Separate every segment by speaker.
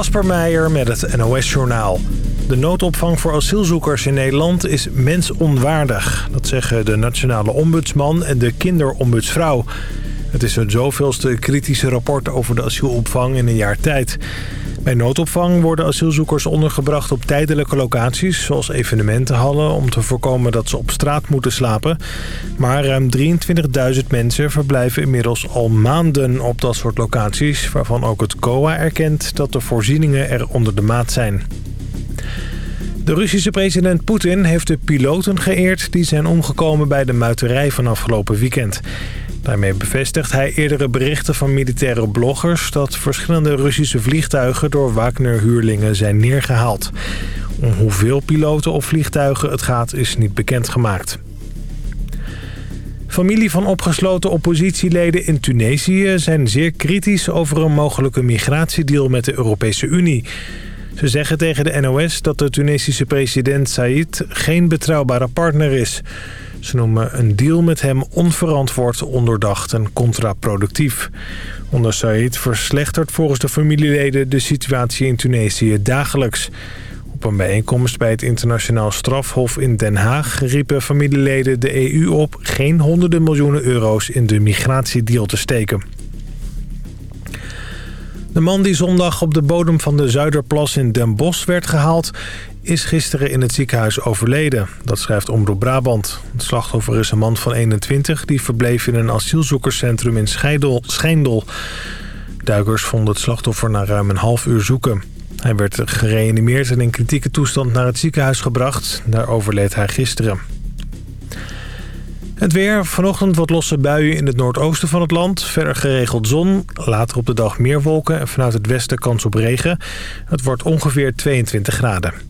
Speaker 1: Kasper Meijer met het NOS-journaal. De noodopvang voor asielzoekers in Nederland is mensonwaardig. Dat zeggen de nationale ombudsman en de kinderombudsvrouw. Het is het zoveelste kritische rapport over de asielopvang in een jaar tijd. Bij noodopvang worden asielzoekers ondergebracht op tijdelijke locaties... zoals evenementenhallen, om te voorkomen dat ze op straat moeten slapen. Maar ruim 23.000 mensen verblijven inmiddels al maanden op dat soort locaties... waarvan ook het COA erkent dat de voorzieningen er onder de maat zijn. De Russische president Poetin heeft de piloten geëerd... die zijn omgekomen bij de muiterij van afgelopen weekend. Daarmee bevestigt hij eerdere berichten van militaire bloggers... dat verschillende Russische vliegtuigen door Wagner-huurlingen zijn neergehaald. Om hoeveel piloten of vliegtuigen het gaat is niet bekendgemaakt. Familie van opgesloten oppositieleden in Tunesië zijn zeer kritisch over een mogelijke migratiedeal met de Europese Unie. Ze zeggen tegen de NOS dat de Tunesische president Said geen betrouwbare partner is. Ze noemen een deal met hem onverantwoord, onderdacht en contraproductief. Onder Said verslechtert volgens de familieleden de situatie in Tunesië dagelijks. Op een bijeenkomst bij het internationaal strafhof in Den Haag riepen familieleden de EU op geen honderden miljoenen euro's in de migratiedeal te steken. De man die zondag op de bodem van de Zuiderplas in Den Bosch werd gehaald... is gisteren in het ziekenhuis overleden. Dat schrijft Omroep Brabant. Het slachtoffer is een man van 21 die verbleef in een asielzoekerscentrum in Scheidel, Schijndel. Duikers vonden het slachtoffer na ruim een half uur zoeken. Hij werd gereanimeerd en in kritieke toestand naar het ziekenhuis gebracht. Daar overleed hij gisteren. Het weer. Vanochtend wat losse buien in het noordoosten van het land. Verder geregeld zon. Later op de dag meer wolken en vanuit het westen kans op regen. Het wordt ongeveer 22 graden.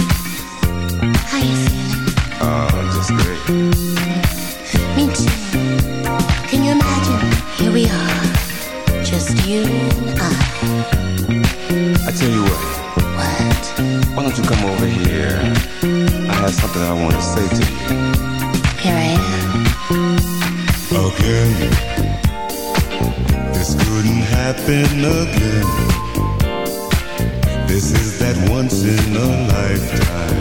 Speaker 2: This couldn't happen again. This is that once in a lifetime.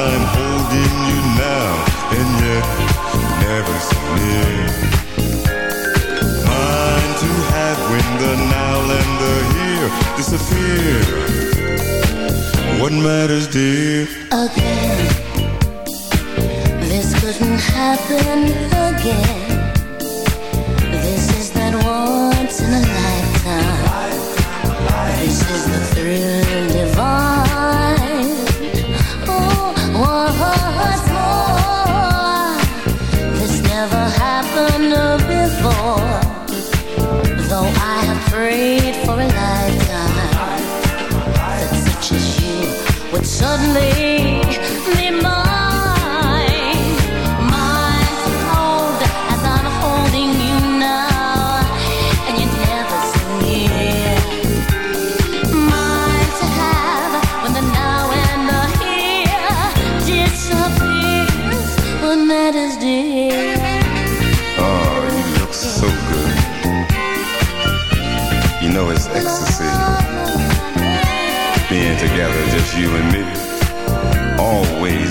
Speaker 2: I'm holding you now, and yet never near. Now and the here disappear. What matters, dear?
Speaker 3: Again. This couldn't happen again.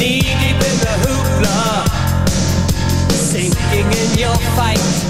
Speaker 3: knee deep in the hoopla, sinking in your fight.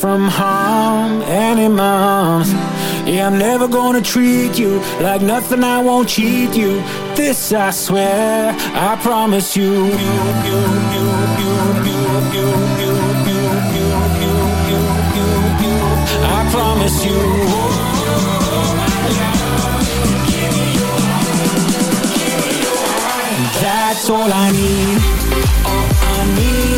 Speaker 4: from harm any. Yeah, I'm never gonna treat you like nothing, I won't cheat you. This I swear, I promise you. you. I promise you. That's all I need. All I need.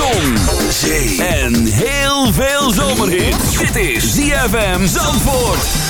Speaker 5: Zon, en heel veel zomerhit. Dit is ZFM Zandvoort.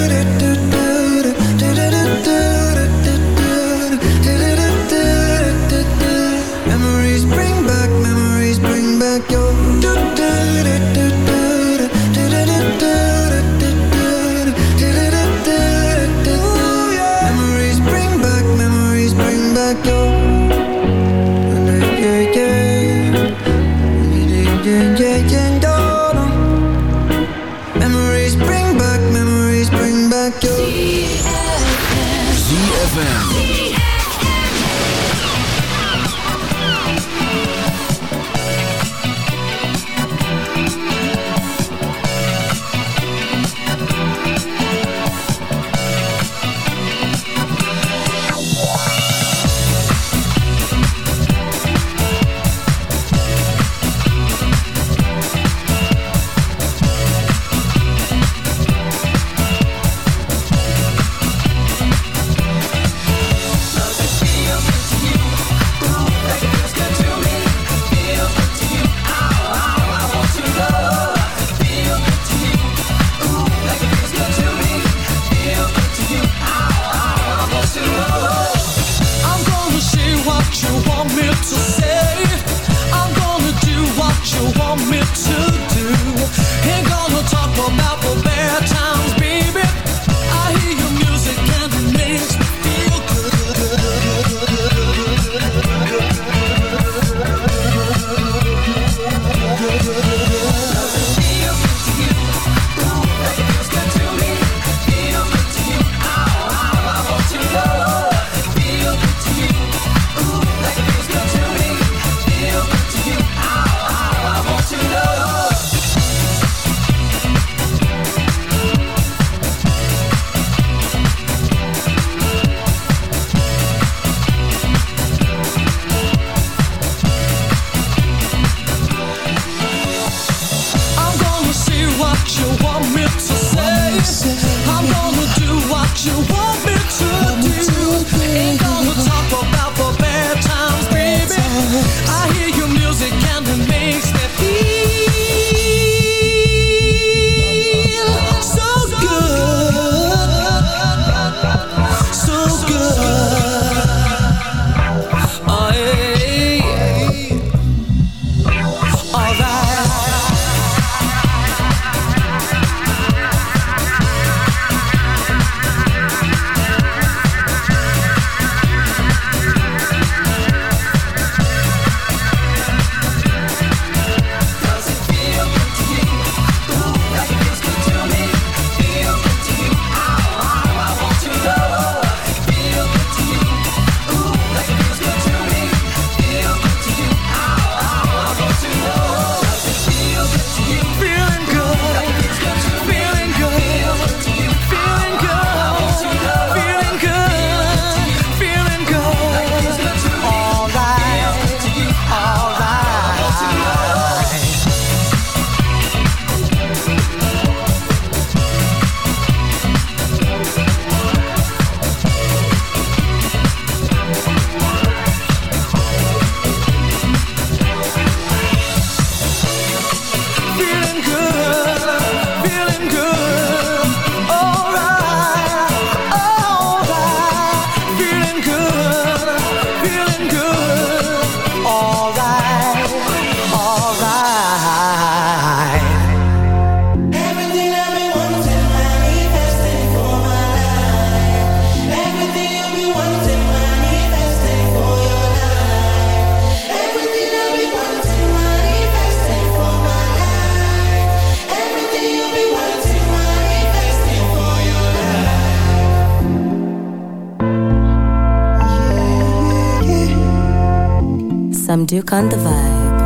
Speaker 3: Duke on the vibe.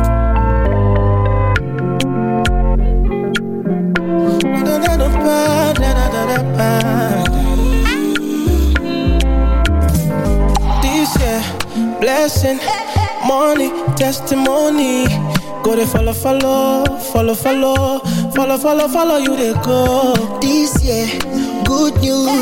Speaker 6: This year, blessing, money, testimony. Go to follow, follow, follow, follow, follow, follow, follow you they go.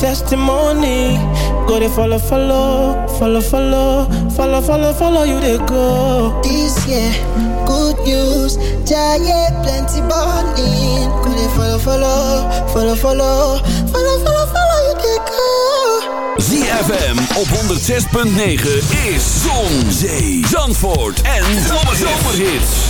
Speaker 6: testimony. Go they follow, follow, follow, follow, follow, follow, follow you they go.
Speaker 7: This year, good news, giant plenty balling. Go they follow, follow, follow, follow, follow, follow, follow you they go.
Speaker 8: ZFM op 106.9 is Zon, Zee, Zandvoort en Zomerhits.